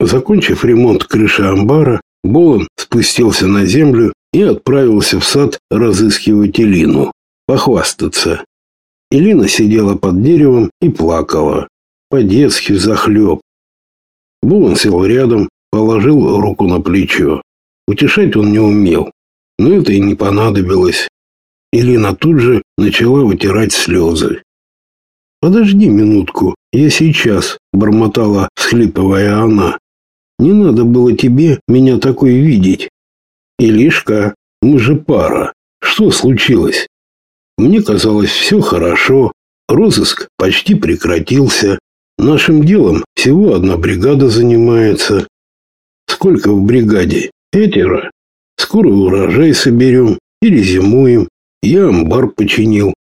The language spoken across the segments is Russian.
Закончив ремонт крыши амбара, Болон спустился на землю и отправился в сад разыскивать Элину, похвастаться. Элина сидела под деревом и плакала, по-детски захлеб. Болон сел рядом, положил руку на плечо. Утешать он не умел, но это и не понадобилось. Элина тут же начала вытирать слезы. «Подожди минутку, я сейчас», — бормотала, всхлипывая она. «Не надо было тебе меня такой видеть». «Илишка, мы же пара. Что случилось?» Мне казалось, все хорошо. Розыск почти прекратился. Нашим делом всего одна бригада занимается. Сколько в бригаде? Пятеро. Скоро урожай соберем или зимуем. Я амбар починил.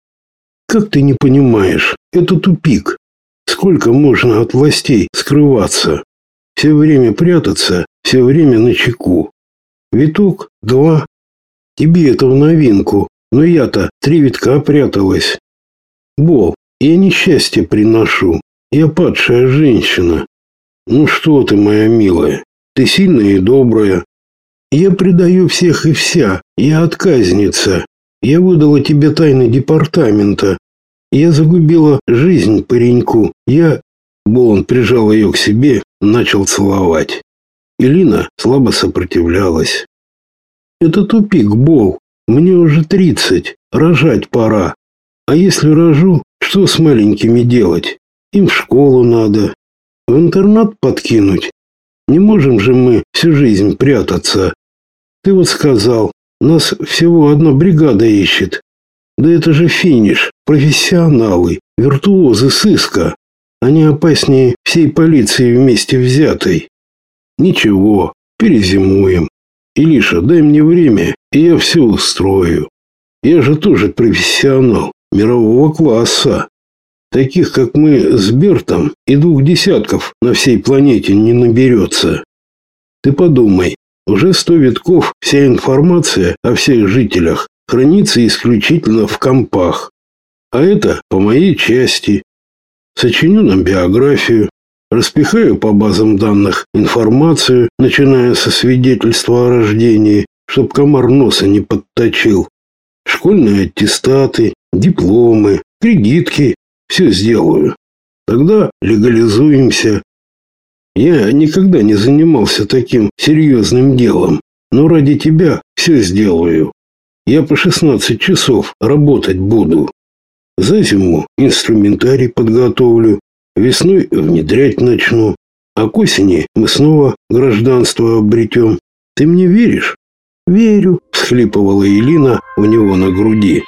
Как ты не понимаешь, это тупик. Сколько можно от властей скрываться? Все время прятаться, все время на чеку. Виток, два. Тебе это в новинку, но я-то три витка пряталась. Бол, я несчастье приношу. Я падшая женщина. Ну что ты, моя милая, ты сильная и добрая. Я предаю всех и вся. Я отказница. Я выдала тебе тайны департамента. Я загубила жизнь пареньку. Я... Болон прижал ее к себе, начал целовать. Илина слабо сопротивлялась. Это тупик, Бол. Мне уже тридцать. Рожать пора. А если рожу, что с маленькими делать? Им в школу надо. В интернат подкинуть. Не можем же мы всю жизнь прятаться. Ты вот сказал, нас всего одна бригада ищет. Да это же финиш, профессионалы, виртуозы сыска. Они опаснее всей полиции вместе взятой. Ничего, перезимуем. Илиша, дай мне время, и я все устрою. Я же тоже профессионал мирового класса. Таких, как мы с Бертом, и двух десятков на всей планете не наберется. Ты подумай, уже сто витков вся информация о всех жителях хранится исключительно в компах. А это по моей части. Сочиню нам биографию, распихаю по базам данных информацию, начиная со свидетельства о рождении, чтоб комар носа не подточил. Школьные аттестаты, дипломы, кредитки, все сделаю. Тогда легализуемся. Я никогда не занимался таким серьезным делом, но ради тебя все сделаю. Я по 16 часов работать буду. За зиму инструментарий подготовлю, весной внедрять начну, а к осени мы снова гражданство обретем. Ты мне веришь? Верю, всхлипывала Елина у него на груди.